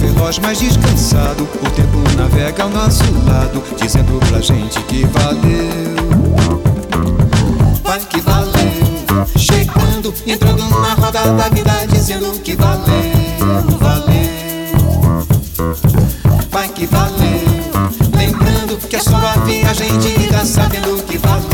veloz, mas descansado. O tempo navega ao nosso lado, dizendo pra gente que valeu. Vai que valeu. Chegando, entrando na roda da vida, dizendo que valeu, valeu. Vai que valeu. Lembrando que é só a viagem de ida, sabendo que valeu, valeu.